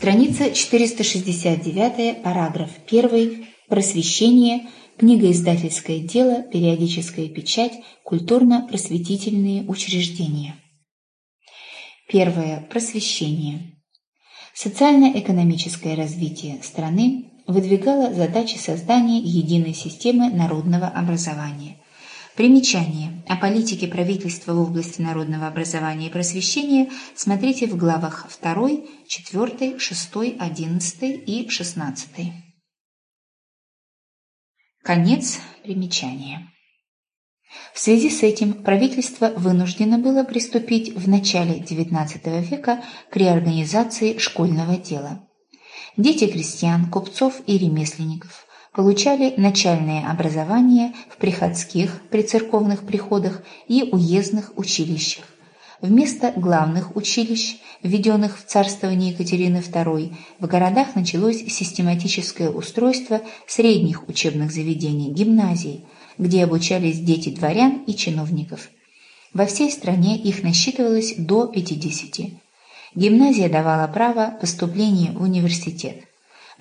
Страница 469, параграф 1. Просвещение. Книгоиздательское дело. Периодическая печать. Культурно-просветительные учреждения. Первое. Просвещение. Социально-экономическое развитие страны выдвигало задачи создания единой системы народного образования. Примечание. О политике правительства в области народного образования и просвещения смотрите в главах 2, 4, 6, 11 и 16. Конец примечания. В связи с этим правительство вынуждено было приступить в начале XIX века к реорганизации школьного дела. Дети крестьян, купцов и ремесленников получали начальное образование в приходских при церковных приходах и уездных училищах. Вместо главных училищ, введенных в царствование Екатерины II, в городах началось систематическое устройство средних учебных заведений, гимназий, где обучались дети дворян и чиновников. Во всей стране их насчитывалось до 50. Гимназия давала право поступления в университет.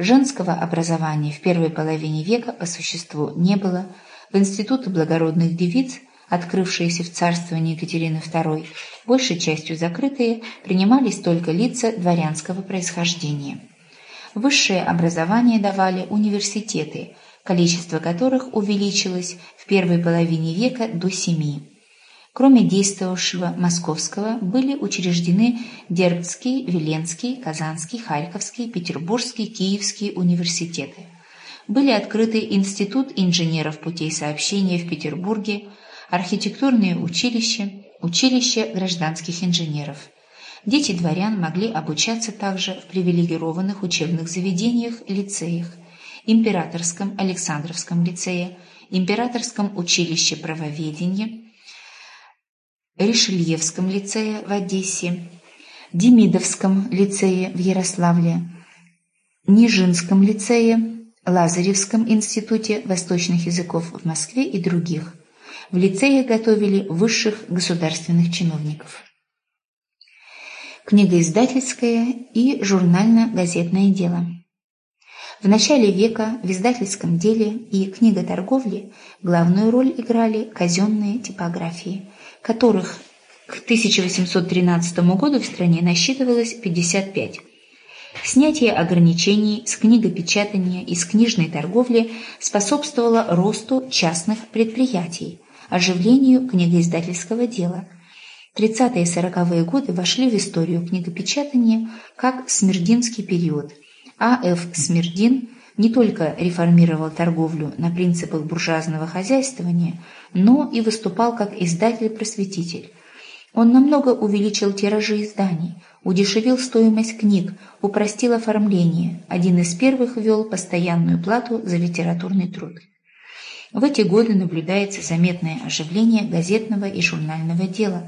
Женского образования в первой половине века по существу не было. В институты благородных девиц, открывшиеся в царствовании Екатерины II, большей частью закрытые, принимались только лица дворянского происхождения. Высшее образование давали университеты, количество которых увеличилось в первой половине века до семи. Кроме действовавшего московского, были учреждены Дербцкий, Веленский, Казанский, Харьковский, Петербургский, Киевский университеты. Были открыты Институт инженеров путей сообщения в Петербурге, архитектурные училища, училище гражданских инженеров. Дети дворян могли обучаться также в привилегированных учебных заведениях, лицеях, Императорском Александровском лицее, Императорском училище правоведения, Ришельевском лицее в Одессе, Демидовском лицее в Ярославле, Нижинском лицее, Лазаревском институте восточных языков в Москве и других. В лицее готовили высших государственных чиновников. Книгоиздательское и журнально-газетное дело. В начале века в издательском деле и книготорговле главную роль играли казенные типографии – которых к 1813 году в стране насчитывалось 55. Снятие ограничений с книгопечатания и с книжной торговли способствовало росту частных предприятий, оживлению книгоиздательского дела. 30-е и 40-е годы вошли в историю книгопечатания как Смердинский период. А. Ф. Смердин не только реформировал торговлю на принципах буржуазного хозяйствования, но и выступал как издатель-просветитель. Он намного увеличил тиражи изданий, удешевил стоимость книг, упростил оформление, один из первых ввел постоянную плату за литературный труд. В эти годы наблюдается заметное оживление газетного и журнального дела.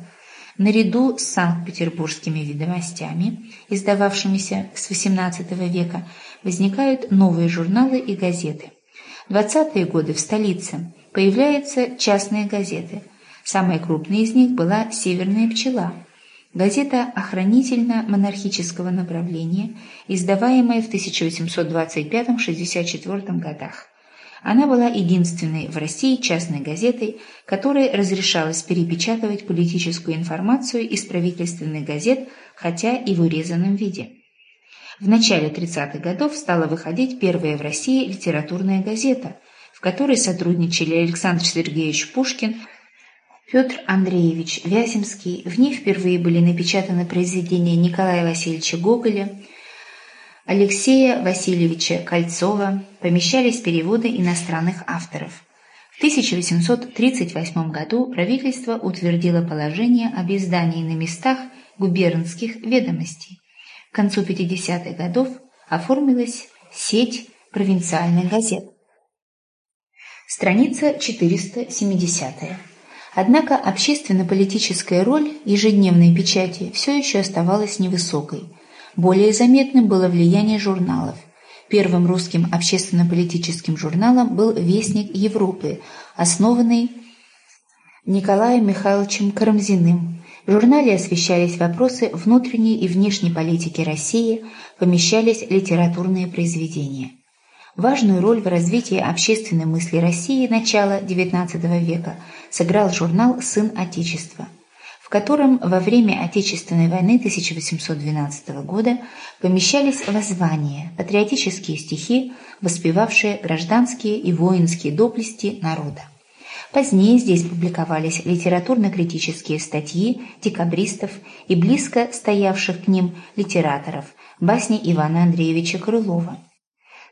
Наряду с Санкт-Петербургскими ведомостями, издававшимися с XVIII века, возникают новые журналы и газеты. В 20-е годы в столице появляются частные газеты. Самой крупной из них была «Северная пчела», газета охранительно-монархического направления, издаваемая в 1825-64 годах. Она была единственной в России частной газетой, которой разрешалось перепечатывать политическую информацию из правительственных газет, хотя и в урезанном виде. В начале 30-х годов стала выходить первая в России литературная газета, в которой сотрудничали Александр Сергеевич Пушкин, Петр Андреевич Вяземский. В ней впервые были напечатаны произведения Николая Васильевича Гоголя, Алексея Васильевича Кольцова, помещались переводы иностранных авторов. В 1838 году правительство утвердило положение об издании на местах губернских ведомостей. К концу 50-х годов оформилась сеть провинциальных газет. Страница 470. Однако общественно-политическая роль ежедневной печати все еще оставалась невысокой. Более заметным было влияние журналов. Первым русским общественно-политическим журналом был «Вестник Европы», основанный Николаем Михайловичем Карамзиным В журнале освещались вопросы внутренней и внешней политики России, помещались литературные произведения. Важную роль в развитии общественной мысли России начала XIX века сыграл журнал «Сын Отечества», котором во время Отечественной войны 1812 года помещались воззвания, патриотические стихи, воспевавшие гражданские и воинские доблести народа. Позднее здесь публиковались литературно-критические статьи декабристов и близко стоявших к ним литераторов, басни Ивана Андреевича Крылова.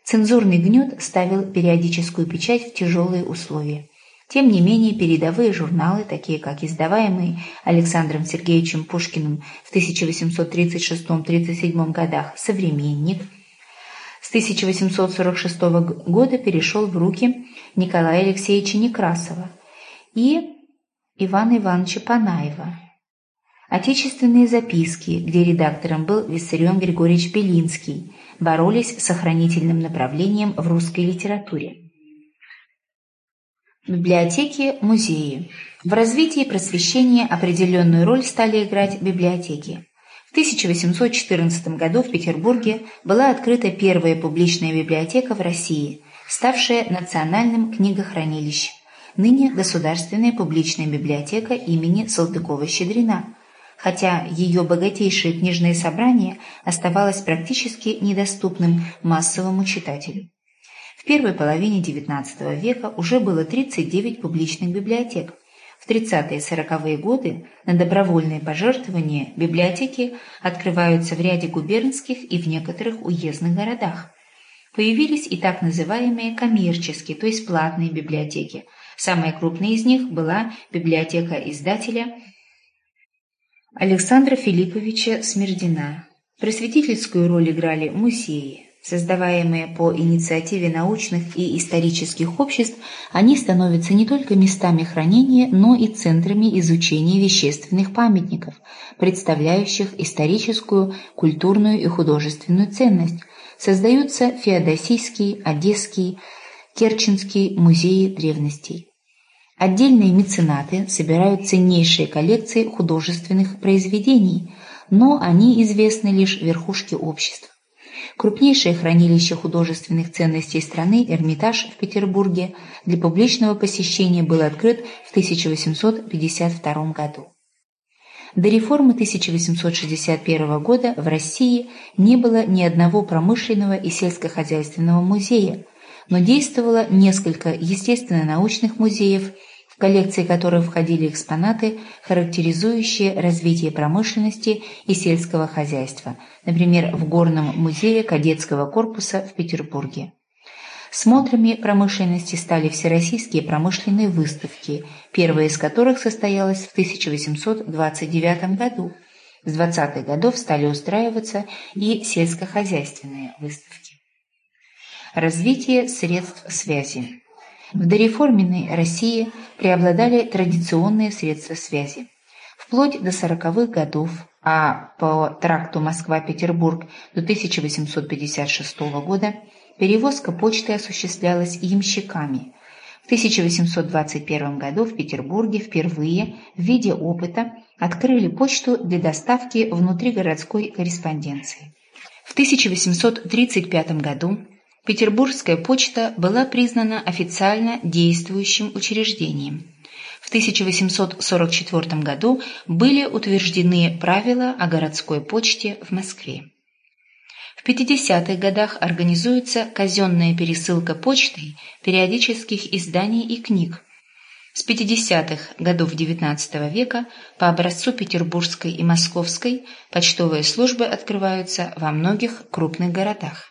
Цензурный гнет ставил периодическую печать в тяжелые условия. Тем не менее, передовые журналы, такие как издаваемые Александром Сергеевичем Пушкиным в 1836-37 годах «Современник», с 1846 года перешел в руки Николая Алексеевича Некрасова и Ивана Ивановича Панаева. Отечественные записки, где редактором был Виссарион Григорьевич Белинский, боролись с сохранительным направлением в русской литературе. Библиотеки, музеи. В развитии просвещения определенную роль стали играть библиотеки. В 1814 году в Петербурге была открыта первая публичная библиотека в России, ставшая национальным книгохранилищем, ныне Государственная публичная библиотека имени Салтыкова-Щедрина, хотя ее богатейшее книжное собрание оставалось практически недоступным массовому читателю. Первой половине XIX века уже было 39 публичных библиотек, в 30-40-е годы на добровольные пожертвования библиотеки открываются в ряде губернских и в некоторых уездных городах. Появились и так называемые коммерческие, то есть платные библиотеки. Самая крупная из них была библиотека издателя Александра Филипповича Смердина. Просветительскую роль играли музеи. Создаваемые по инициативе научных и исторических обществ, они становятся не только местами хранения, но и центрами изучения вещественных памятников, представляющих историческую, культурную и художественную ценность. Создаются Феодосийский, Одесский, Керченский музеи древностей. Отдельные меценаты собирают ценнейшие коллекции художественных произведений, но они известны лишь верхушке общества. Крупнейшее хранилище художественных ценностей страны Эрмитаж в Петербурге для публичного посещения был открыт в 1852 году. До реформы 1861 года в России не было ни одного промышленного и сельскохозяйственного музея, но действовало несколько естественно-научных музеев – коллекции которых входили экспонаты, характеризующие развитие промышленности и сельского хозяйства, например, в Горном музее кадетского корпуса в Петербурге. Смотрами промышленности стали всероссийские промышленные выставки, первая из которых состоялась в 1829 году. С 20-х годов стали устраиваться и сельскохозяйственные выставки. Развитие средств связи. В дореформенной России преобладали традиционные средства связи. Вплоть до 40-х годов, а по тракту Москва-Петербург до 1856 года перевозка почты осуществлялась ямщиками. В 1821 году в Петербурге впервые в виде опыта открыли почту для доставки внутригородской корреспонденции. В 1835 году Петербургская почта была признана официально действующим учреждением. В 1844 году были утверждены правила о городской почте в Москве. В 50-х годах организуется казенная пересылка почтой периодических изданий и книг. С 50-х годов XIX века по образцу петербургской и московской почтовые службы открываются во многих крупных городах.